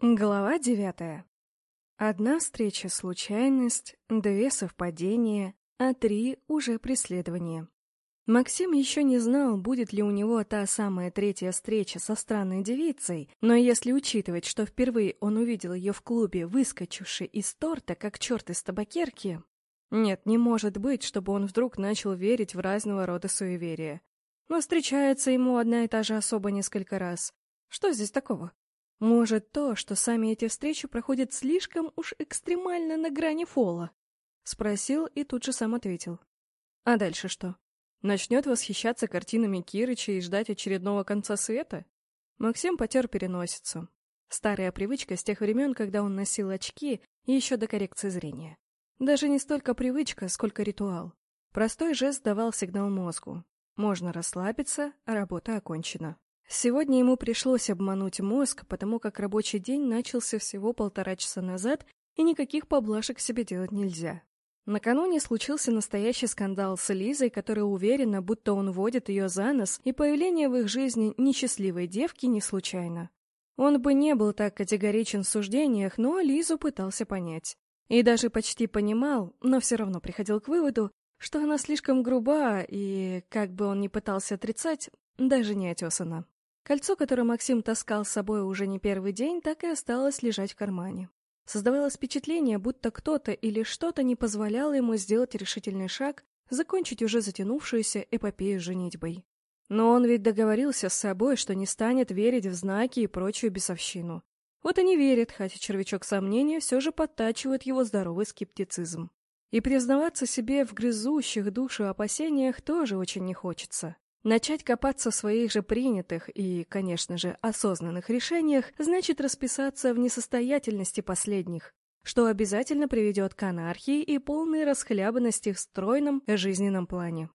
Глава девятая. Одна встреча — случайность, две — совпадения, а три — уже преследование. Максим еще не знал, будет ли у него та самая третья встреча со странной девицей, но если учитывать, что впервые он увидел ее в клубе, выскочившей из торта, как черт из табакерки... Нет, не может быть, чтобы он вдруг начал верить в разного рода суеверия. Но встречается ему одна и та же особа несколько раз. Что здесь такого? Может, то, что сами эти встречи проходят слишком уж экстремально на грани фола? Спросил и тут же сам ответил. А дальше что? Начнет восхищаться картинами Кирыча и ждать очередного конца света? Максим потер переносицу. Старая привычка с тех времен, когда он носил очки и еще до коррекции зрения. Даже не столько привычка, сколько ритуал. Простой жест давал сигнал мозгу. Можно расслабиться, работа окончена. Сегодня ему пришлось обмануть мозг, потому как рабочий день начался всего полтора часа назад, и никаких поблажек себе делать нельзя. Накануне случился настоящий скандал с Лизой, которая уверена, будто он водит ее за нос, и появление в их жизни несчастливой девки не случайно. Он бы не был так категоричен в суждениях, но Лизу пытался понять. И даже почти понимал, но все равно приходил к выводу, что она слишком груба и, как бы он ни пытался отрицать, даже не отесана. Кольцо, которое Максим таскал с собой уже не первый день, так и осталось лежать в кармане. Создавалось впечатление, будто кто-то или что-то не позволяло ему сделать решительный шаг, закончить уже затянувшуюся эпопею женитьбой. Но он ведь договорился с собой, что не станет верить в знаки и прочую бесовщину. Вот и не верит, хотя червячок сомнения все же подтачивает его здоровый скептицизм. И признаваться себе в грызущих душу опасениях тоже очень не хочется. Начать копаться в своих же принятых и, конечно же, осознанных решениях значит расписаться в несостоятельности последних, что обязательно приведет к анархии и полной расхлябанности в стройном жизненном плане.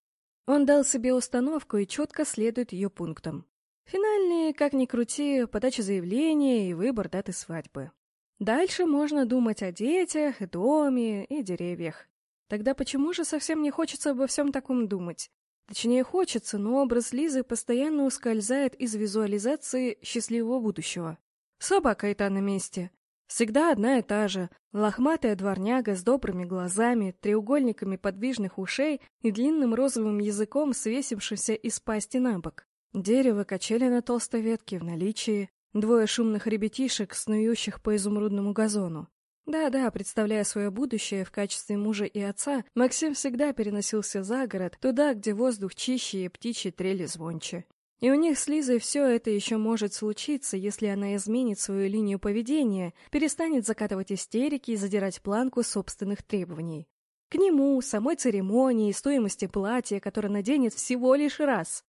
Он дал себе установку и четко следует ее пунктам. Финальные, как ни крути, подача заявления и выбор даты свадьбы. Дальше можно думать о детях, доме и деревьях. Тогда почему же совсем не хочется обо всем таком думать? Точнее, хочется, но образ Лизы постоянно ускользает из визуализации счастливого будущего. Собака-то на месте. Всегда одна и та же. Лохматая дворняга с добрыми глазами, треугольниками подвижных ушей и длинным розовым языком, свесившимся из пасти на бок. Дерево качели на толстой ветке в наличии. Двое шумных ребятишек, снующих по изумрудному газону. Да-да, представляя свое будущее в качестве мужа и отца, Максим всегда переносился за город, туда, где воздух чище и птичьи трели звонче. И у них с Лизой все это еще может случиться, если она изменит свою линию поведения, перестанет закатывать истерики и задирать планку собственных требований. К нему, самой церемонии, стоимости платья, которое наденет всего лишь раз.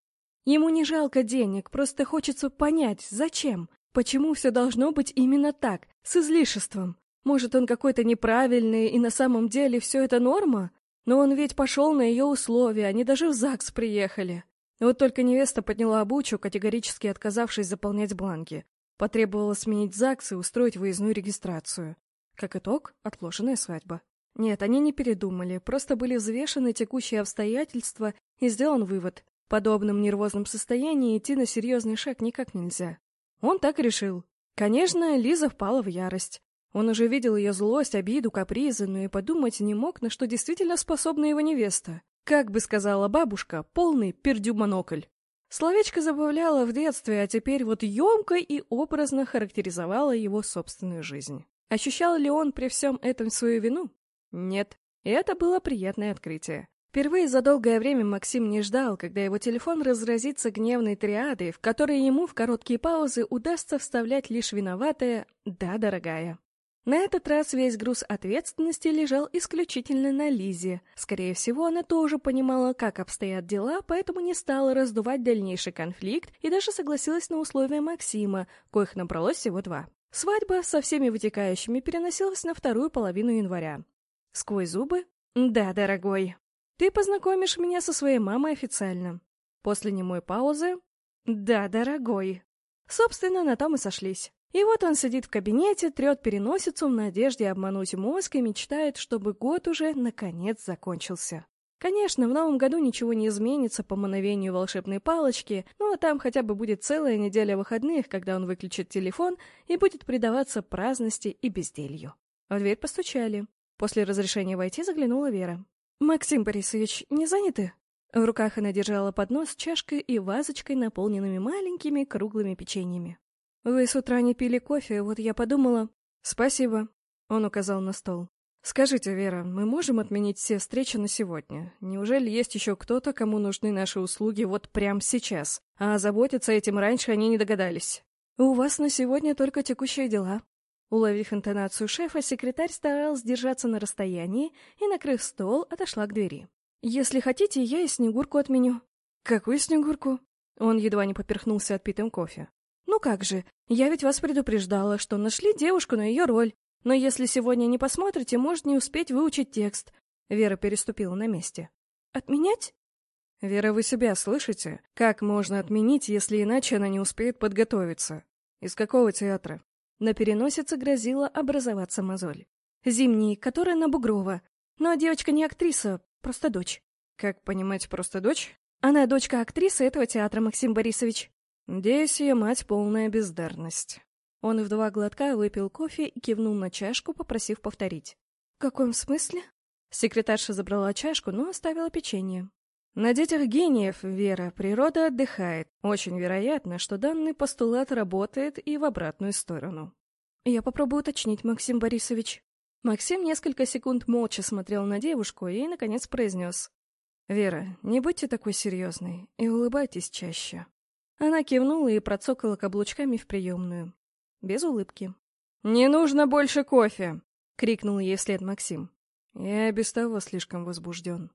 Ему не жалко денег, просто хочется понять, зачем, почему все должно быть именно так, с излишеством. Может, он какой-то неправильный, и на самом деле все это норма? Но он ведь пошел на ее условия, они даже в ЗАГС приехали. Вот только невеста подняла обучу, категорически отказавшись заполнять бланки. Потребовала сменить ЗАГС и устроить выездную регистрацию. Как итог, отложенная свадьба. Нет, они не передумали, просто были взвешены текущие обстоятельства и сделан вывод. В подобном нервозном состоянии идти на серьезный шаг никак нельзя. Он так решил. Конечно, Лиза впала в ярость. Он уже видел ее злость, обиду, капризы, но и подумать не мог, на что действительно способна его невеста. Как бы сказала бабушка, полный пердю-монокль. Словечко забавляло в детстве, а теперь вот емко и образно характеризовало его собственную жизнь. Ощущал ли он при всем этом свою вину? Нет. И это было приятное открытие. Впервые за долгое время Максим не ждал, когда его телефон разразится гневной триадой, в которой ему в короткие паузы удастся вставлять лишь виноватое «да, дорогая». На этот раз весь груз ответственности лежал исключительно на Лизе. Скорее всего, она тоже понимала, как обстоят дела, поэтому не стала раздувать дальнейший конфликт и даже согласилась на условия Максима, коих набралось всего два. Свадьба со всеми вытекающими переносилась на вторую половину января. Сквозь зубы? «Да, дорогой. Ты познакомишь меня со своей мамой официально». После немой паузы? «Да, дорогой». Собственно, на том и сошлись. И вот он сидит в кабинете, трет переносицу в надежде обмануть мозг и мечтает, чтобы год уже, наконец, закончился. Конечно, в новом году ничего не изменится по мановению волшебной палочки, но там хотя бы будет целая неделя выходных, когда он выключит телефон и будет предаваться праздности и безделью. В дверь постучали. После разрешения войти заглянула Вера. «Максим Борисович, не заняты?» В руках она держала поднос с чашкой и вазочкой, наполненными маленькими круглыми печеньями. «Вы с утра не пили кофе, вот я подумала...» «Спасибо», — он указал на стол. «Скажите, Вера, мы можем отменить все встречи на сегодня? Неужели есть еще кто-то, кому нужны наши услуги вот прямо сейчас? А заботиться этим раньше они не догадались?» «У вас на сегодня только текущие дела». Уловив интонацию шефа, секретарь старался держаться на расстоянии и, накрыв стол, отошла к двери. «Если хотите, я и Снегурку отменю». «Какую Снегурку?» Он едва не поперхнулся отпитым кофе. «Ну как же, я ведь вас предупреждала, что нашли девушку на ее роль. Но если сегодня не посмотрите, может не успеть выучить текст. Вера переступила на месте. Отменять? Вера, вы себя слышите? Как можно отменить, если иначе она не успеет подготовиться? Из какого театра? На переносице грозила образоваться мозоль. Зимний, которая на Бугрова. Но девочка не актриса, просто дочь. Как понимать, просто дочь? Она дочка актрисы этого театра, Максим Борисович. Ее мать полная бездарность. Он в два глотка выпил кофе и кивнул на чашку, попросив повторить. «В каком смысле?» Секретарша забрала чашку, но оставила печенье. На детях гениев, Вера, природа отдыхает. Очень вероятно, что данный постулат работает и в обратную сторону. Я попробую уточнить, Максим Борисович. Максим несколько секунд молча смотрел на девушку и, наконец, произнес. «Вера, не будьте такой серьезной и улыбайтесь чаще». Она кивнула и процокала каблучками в приемную без улыбки. «Не нужно больше кофе!» — крикнул ей вслед Максим. «Я без того слишком возбужден».